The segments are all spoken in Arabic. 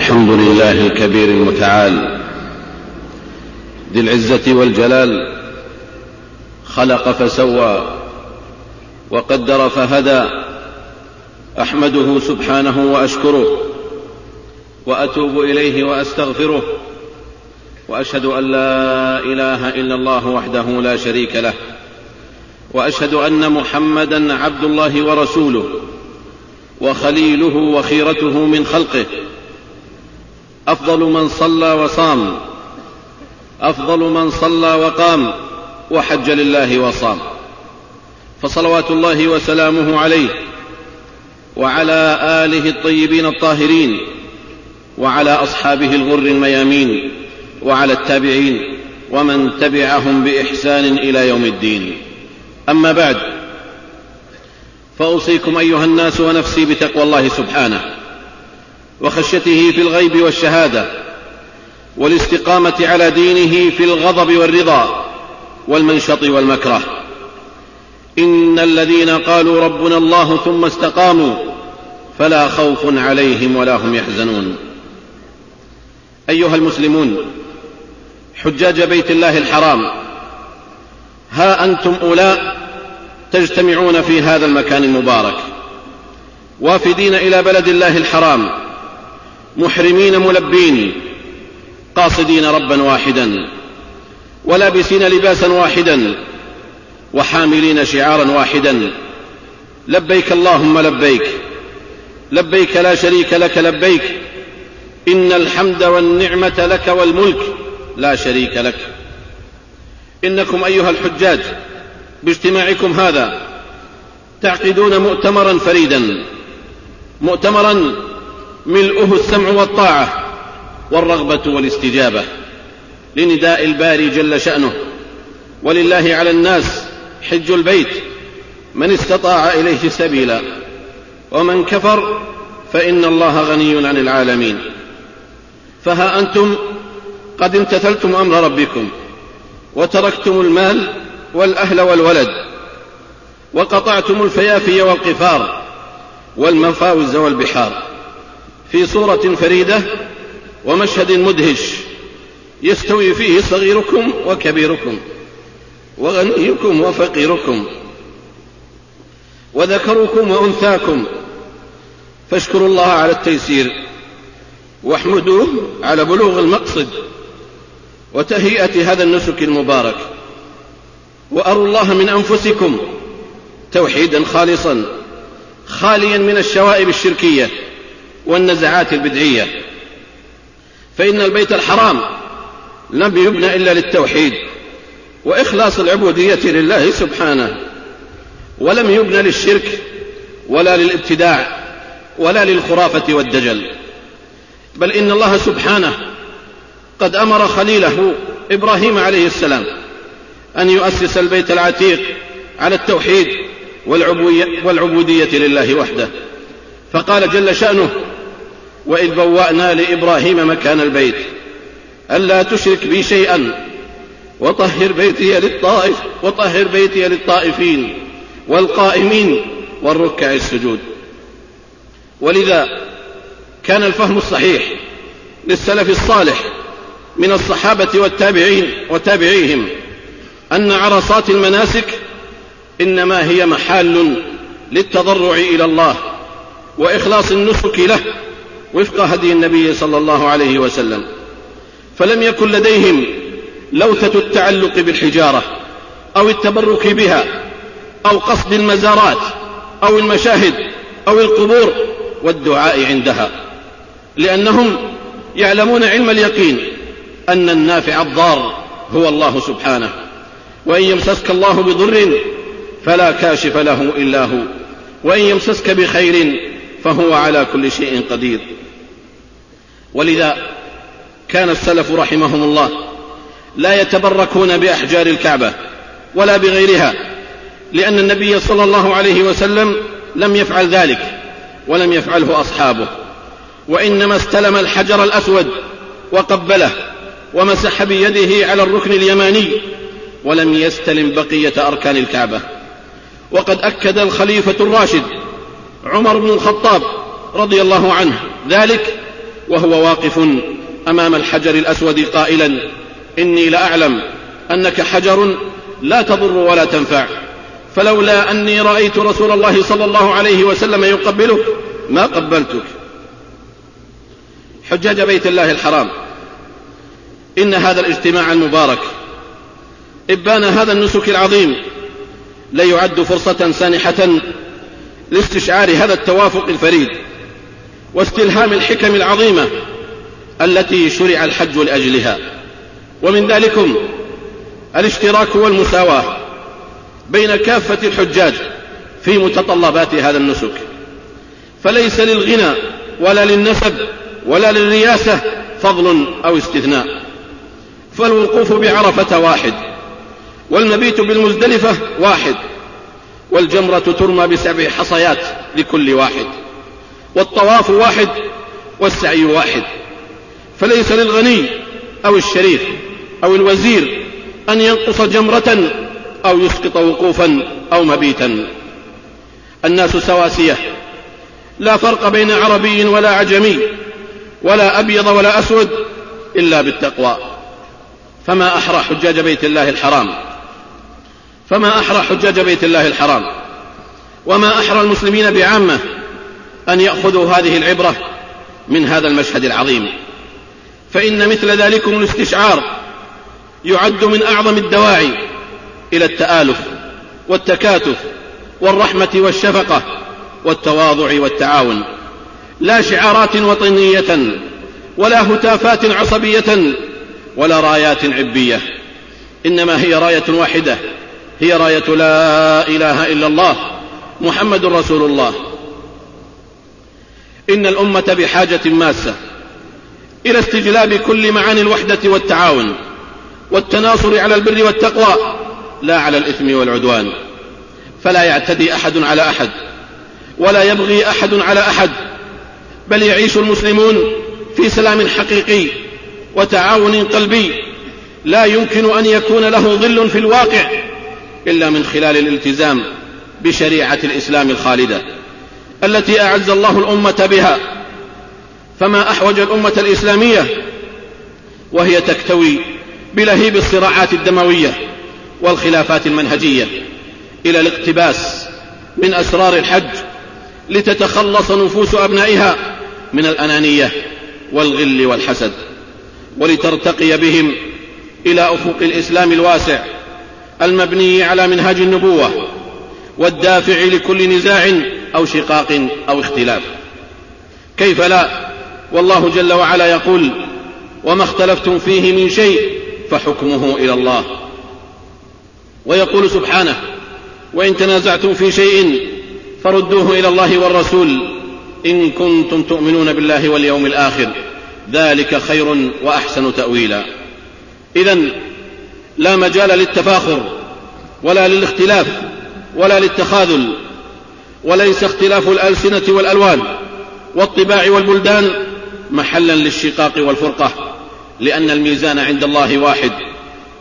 الحمد لله الكبير المتعال ذي العزة والجلال خلق فسوى وقدر فهدى أحمده سبحانه وأشكره وأتوب إليه وأستغفره وأشهد أن لا إله إلا الله وحده لا شريك له وأشهد أن محمدا عبد الله ورسوله وخليله وخيرته من خلقه أفضل من صلى وصام. أفضل من صلى وقام. وحج لله وصام. فصلوات الله وسلامه عليه. وعلى آله الطيبين الطاهرين. وعلى أصحابه الغر الميامين. وعلى التابعين. ومن تبعهم بإحسان إلى يوم الدين. أما بعد فأوصيكم أيها الناس ونفسي بتقوى الله سبحانه. وخشيته في الغيب والشهادة والاستقامة على دينه في الغضب والرضا والمنشط والمكره. إن الذين قالوا ربنا الله ثم استقاموا فلا خوف عليهم ولا هم يحزنون. أيها المسلمون حجاج بيت الله الحرام ها أنتم أولاء تجتمعون في هذا المكان المبارك وافدين إلى بلد الله الحرام. محرمين ملبين قاصدين ربا واحدا ولابسين لباسا واحدا وحاملين شعارا واحدا. لبيك اللهم لبيك لبيك لا شريك لك لبيك إن الحمد والنعمة لك والملك لا شريك لك. إنكم أيها الحجاج باجتماعكم هذا تعقدون مؤتمرا فريدا مؤتمرا ملؤه السمع والطاعة والرغبة والاستجابة لنداء الباري جل شأنه. ولله على الناس حج البيت من استطاع إليه سبيلا. ومن كفر فإن الله غني عن العالمين. فها أنتم قد امتثلتم أمر ربكم وتركتم المال والأهل والولد وقطعتم الفيافي والقفار والمفاوز والبحار. في صورة فريدة ومشهد مدهش يستوي فيه صغيركم وكبيركم وغنيكم وفقيركم وذكركم وأنثاكم فاشكروا الله على التيسير واحمدوه على بلوغ المقصد وتهيئة هذا النسك المبارك وأروا الله من أنفسكم توحيدا خالصا خاليا من الشوائب الشركية والنزعات البدعية. فإن البيت الحرام لم يبنى إلا للتوحيد وإخلاص العبودية لله سبحانه ولم يبنى للشرك ولا للابتداع ولا للخرافة والدجل. بل إن الله سبحانه قد أمر خليله إبراهيم عليه السلام أن يؤسس البيت العتيق على التوحيد والعبودية لله وحده. فقال جل شأنه وإذ بوأنا لإبراهيم مكان البيت. ألا تشرك بي شيئا. وطهر بيتي للطائف وطهر بيتي للطائفين والقائمين والركع السجود. ولذا كان الفهم الصحيح للسلف الصالح من الصحابة والتابعين وتابعيهم أن عرصات المناسك إنما هي محال للتضرع إلى الله وإخلاص النسك له وفق هدي النبي صلى الله عليه وسلم. فلم يكن لديهم لوثة التعلق بالحجارة أو التبرك بها أو قصد المزارات أو المشاهد أو القبور والدعاء عندها. لأنهم يعلمون علم اليقين أن النافع الضار هو الله سبحانه. وإن يمسسك الله بضر فلا كاشف له إلا هو وإن يمسسك بخير فهو على كل شيء قدير. ولذا كان السلف رحمهم الله لا يتبركون بأحجار الكعبة ولا بغيرها لأن النبي صلى الله عليه وسلم لم يفعل ذلك ولم يفعله أصحابه وإنما استلم الحجر الأسود وقبله ومسح بيده على الركن اليماني ولم يستلم بقية أركان الكعبة. وقد أكد الخليفة الراشد عمر بن الخطاب رضي الله عنه ذلك وهو واقف أمام الحجر الأسود قائلا إني لأعلم أنك حجر لا تضر ولا تنفع. فلولا أني رأيت رسول الله صلى الله عليه وسلم يقبلك ما قبلتك. حجاج بيت الله الحرام إن هذا الاجتماع المبارك إبان هذا النسك العظيم ليعد فرصة سانحة لاستشعار هذا التوافق الفريد. واستلهام الحكم العظيمه التي شرع الحج لأجلها. ومن ذلكم الاشتراك والمساواة بين كافة الحجاج في متطلبات هذا النسك. فليس للغنى ولا للنسب ولا للرياسة فضل أو استثناء. فالوقوف بعرفة واحد والمبيت بالمزدلفة واحد والجمرة ترمى بسبع حصيات لكل واحد. والطواف واحد والسعي واحد. فليس للغني أو الشريف أو الوزير أن ينقص جمرة أو يسقط وقوفا أو مبيتا. الناس سواسية. لا فرق بين عربي ولا عجمي ولا أبيض ولا أسود إلا بالتقوى. فما أحرى حجاج بيت الله الحرام؟ فما أحرى حجاج بيت الله الحرام؟ وما أحرى المسلمين بعامة؟ أن يأخذوا هذه العبرة من هذا المشهد العظيم. فإن مثل ذلكم الاستشعار يعد من أعظم الدواعي إلى التآلف والتكاتف والرحمة والشفقة والتواضع والتعاون. لا شعارات وطنية ولا هتافات عصبية ولا رايات عبية. إنما هي راية واحدة هي راية لا إله إلا الله محمد رسول الله. إن الأمة بحاجة ماسة إلى استجلاب كل معاني الوحدة والتعاون والتناصر على البر والتقوى لا على الإثم والعدوان. فلا يعتدي أحد على أحد ولا يبغي أحد على أحد بل يعيش المسلمون في سلام حقيقي وتعاون قلبي. لا يمكن أن يكون له ظل في الواقع إلا من خلال الالتزام بشريعة الإسلام الخالدة. التي أعز الله الأمة بها فما أحوج الأمة الإسلامية وهي تكتوي بلهيب الصراعات الدموية والخلافات المنهجية إلى الاقتباس من أسرار الحج لتتخلص نفوس أبنائها من الأنانية والغل والحسد ولترتقي بهم إلى أفق الإسلام الواسع المبني على منهج النبوة والدافع لكل نزاع أو شقاق أو اختلاف. كيف لا؟ والله جل وعلا يقول وما اختلفتم فيه من شيء فحكمه إلى الله. ويقول سبحانه وإن تنازعتم في شيء فردوه إلى الله والرسول إن كنتم تؤمنون بالله واليوم الآخر. ذلك خير وأحسن تأويلا. اذا لا مجال للتفاخر ولا للاختلاف ولا للتخاذل. وليس اختلاف الألسنة والألوان والطباع والبلدان محلا للشقاق والفرقة لأن الميزان عند الله واحد.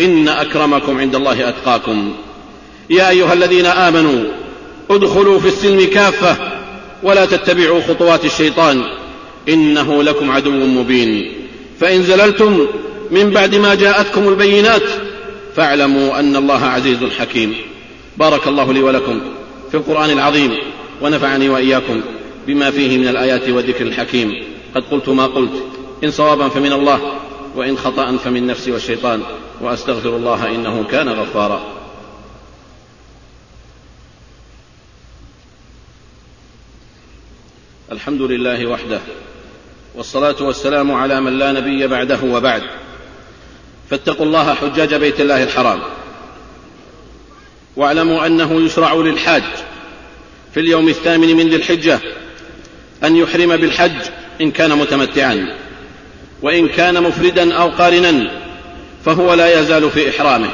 إن أكرمكم عند الله أتقاكم. يا أيها الذين آمنوا ادخلوا في السلم كافة ولا تتبعوا خطوات الشيطان إنه لكم عدو مبين. فإن زللتم من بعد ما جاءتكم البينات فاعلموا أن الله عزيز حكيم. بارك الله لي ولكم في القرآن العظيم. ونفعني وإياكم بما فيه من الآيات والذكر الحكيم قد قلت ما قلت إن صوابا فمن الله وإن خطأ فمن نفسي والشيطان وأستغفر الله إنه كان غفارا. الحمد لله وحده والصلاة والسلام على من لا نبي بعده وبعد. فاتقوا الله حجاج بيت الله الحرام. واعلموا أنه يشرع للحاج في اليوم الثامن من ذي الحجة أن يحرم بالحج إن كان متمتعا وإن كان مفردا أو قارنا فهو لا يزال في إحرامه.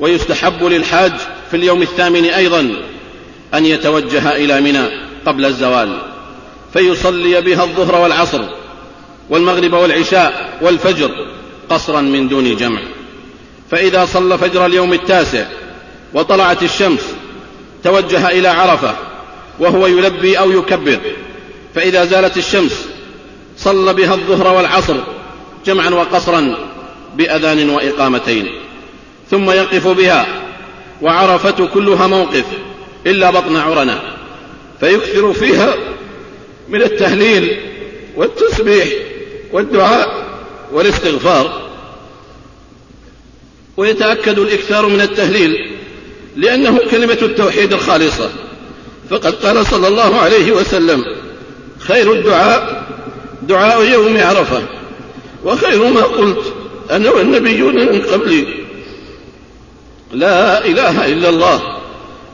ويستحب للحاج في اليوم الثامن أيضا أن يتوجه إلى منى قبل الزوال فيصلي بها الظهر والعصر والمغرب والعشاء والفجر قصرا من دون جمع. فإذا صلى فجر اليوم التاسع وطلعت الشمس توجه إلى عرفة وهو يلبي أو يكبر فإذا زالت الشمس صلى بها الظهر والعصر جمعا وقصرا بأذان وإقامتين ثم يقف بها وعرفة كلها موقف إلا بطن عرنة فيكثر فيها من التهليل والتسبيح والدعاء والاستغفار ويتأكد الإكثار من التهليل لأنه كلمة التوحيد الخالصة. فقد قال صلى الله عليه وسلم خير الدعاء دعاء يوم عرفة وخير ما قلت أنا والنبيون من قبلي. لا إله إلا الله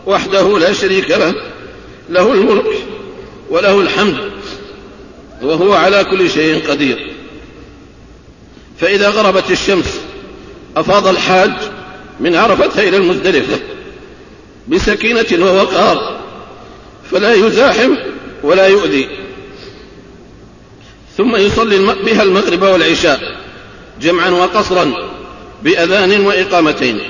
وحده لا شريك له له الملك وله الحمد وهو على كل شيء قدير. فإذا غربت الشمس أفاض الحاج من عرفة إلى المزدلفة. بسكينة ووقار فلا يزاحم ولا يؤذي. ثم يصلي بها المغرب والعشاء جمعا وقصرا بأذان وإقامتين.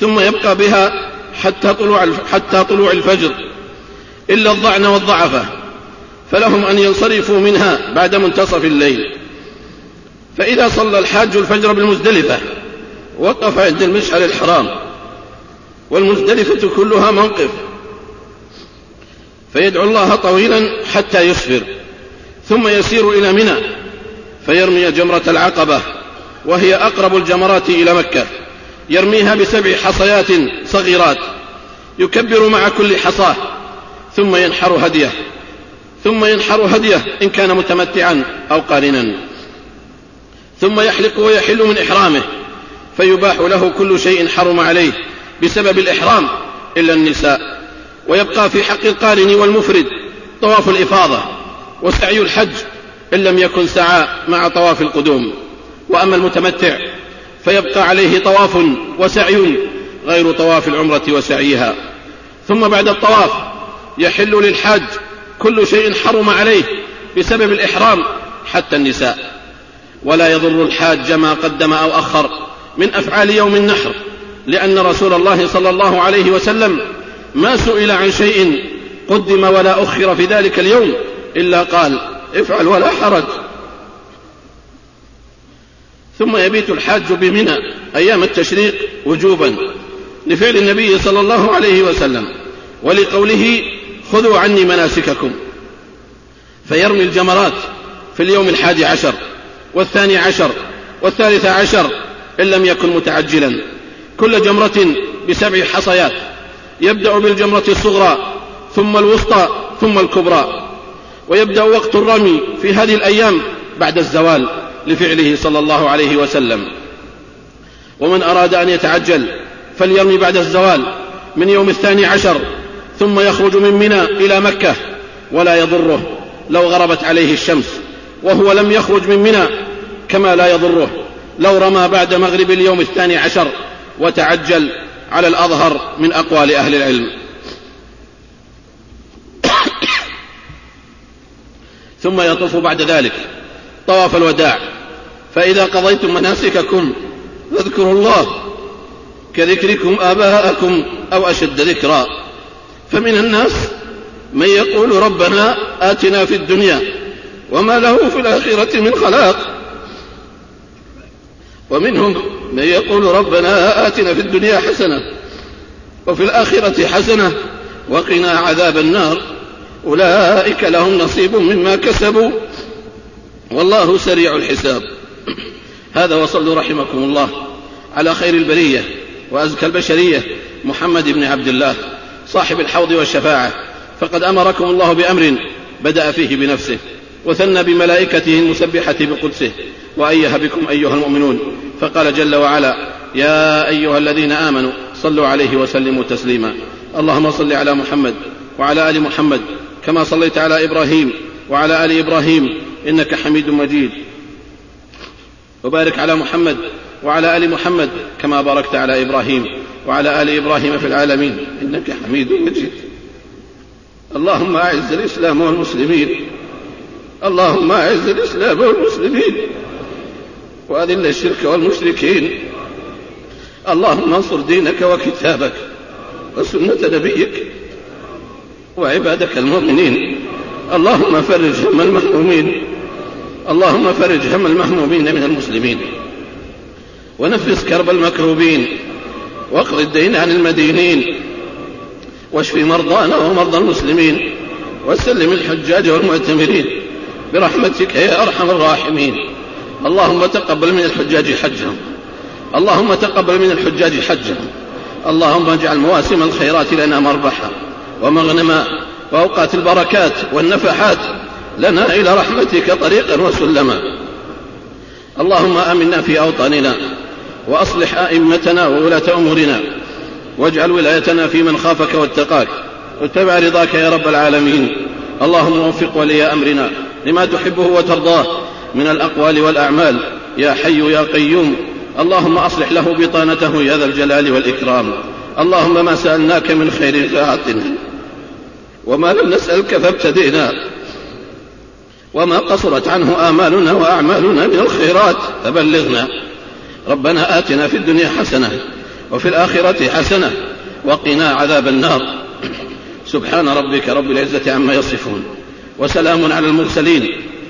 ثم يبقى بها حتى طلوع حتى طلوع الفجر إلا الضعن والضعفة. فلهم أن ينصرفوا منها بعد منتصف الليل. فإذا صلى الحاج الفجر بالمزدلفة وقف عند المشعر الحرام. والمزدلفة كلها موقف. فيدعو الله طويلا حتى يسفر ثم يسير إلى منى فيرمي جمرة العقبة وهي أقرب الجمرات إلى مكة. يرميها بسبع حصيات صغيرات. يكبر مع كل حصاة ثم ينحر هديه ثم ينحر هديه إن كان متمتعا أو قارنا. ثم يحلق ويحل من إحرامه فيباح له كل شيء حرم عليه. بسبب الإحرام إلا النساء ويبقى في حق القارن والمفرد طواف الإفاضة وسعي الحج إن لم يكن سعى مع طواف القدوم. وأما المتمتع فيبقى عليه طواف وسعي غير طواف العمرة وسعيها. ثم بعد الطواف يحل للحاج كل شيء حرم عليه بسبب الإحرام حتى النساء. ولا يضر الحاج ما قدم أو أخر من أفعال يوم النحر. لأن رسول الله صلى الله عليه وسلم ما سئل عن شيء قدم ولا أخر في ذلك اليوم إلا قال افعل ولا حرج. ثم يبيت الحاج بمنى أيام التشريق وجوبا لفعل النبي صلى الله عليه وسلم ولقوله خذوا عني مناسككم. فيرمي الجمرات في اليوم الحادي عشر والثاني عشر والثالث عشر إن لم يكن متعجلا. كل جمرة بسبع حصيات. يبدأ بالجمرة الصغرى ثم الوسطى ثم الكبرى. ويبدأ وقت الرمي في هذه الأيام بعد الزوال لفعله صلى الله عليه وسلم. ومن أراد أن يتعجل فليرمي بعد الزوال من يوم الثاني عشر ثم يخرج من منى إلى مكة ولا يضره لو غربت عليه الشمس. وهو لم يخرج من منى كما لا يضره لو رمى بعد مغرب اليوم الثاني عشر. وتعجل على الأظهر من أقوال أهل العلم. ثم يطوف بعد ذلك طواف الوداع. فإذا قضيتم مناسككم فاذكروا الله كذكركم آباءكم أو أشد ذكرا. فمن الناس من يقول ربنا آتنا في الدنيا وما له في الآخرة من خلاق. ومنهم من يقول ربنا آتنا في الدنيا حسنة وفي الآخرة حسنة وقنا عذاب النار. أولئك لهم نصيب مما كسبوا. والله سريع الحساب. هذا وصلوا رحمكم الله. على خير البرية وأزكى البشرية محمد بن عبد الله صاحب الحوض والشفاعة. فقد أمركم الله بأمر بدأ فيه بنفسه وثنى بملائكته المسبحة بقدسه. وأيه بكم أيها المؤمنون. فقال جل وعلا يا أيها الذين آمنوا صلوا عليه وسلموا تسليما. اللهم صل على محمد وعلى آل محمد كما صليت على إبراهيم وعلى آل إبراهيم. إنك حميد مجيد. وبارك على محمد وعلى آل محمد كما باركت على إبراهيم وعلى آل إبراهيم في العالمين. إنك حميد مجيد. اللهم أعز الإسلام والمسلمين. اللهم أعز الإسلام والمسلمين. وأذل الشرك والمشركين. اللهم انصر دينك وكتابك وسنة نبيك وعبادك المؤمنين. اللهم فرج هم المهمومين اللهم فرج هم المهمومين من المسلمين. ونفس كرب المكروبين. واقض الدين عن المدينين. واشف مرضانا ومرضى المسلمين. وسلم الحجاج والمعتمرين. برحمتك يا أرحم الراحمين. اللهم تقبل من الحجاج حجهم. اللهم تقبل من الحجاج حجهم. اللهم اجعل مواسم الخيرات لنا مربحا ومغنما وأوقات البركات والنفحات لنا إلى رحمتك طريقا وسلما. اللهم آمنا في أوطاننا وأصلح أئمتنا وولاة أمورنا. واجعل ولايتنا في من خافك واتقاك. واتبع رضاك يا رب العالمين. اللهم وفق ولي أمرنا لما تحبه وترضاه. من الأقوال والأعمال. يا حي يا قيوم اللهم أصلح له بطانته يا ذا الجلال والإكرام. اللهم ما سألناك من خير فأعطنا. وما لم نسألك فابتدئنا. وما قصرت عنه آمالنا وأعمالنا من الخيرات فبلغنا. ربنا آتنا في الدنيا حسنة وفي الآخرة حسنة وقنا عذاب النار. سبحان ربك رب العزة عما يصفون. وسلام على المرسلين.